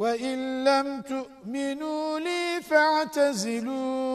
وإن لم تؤمنوا لي فاعتزلون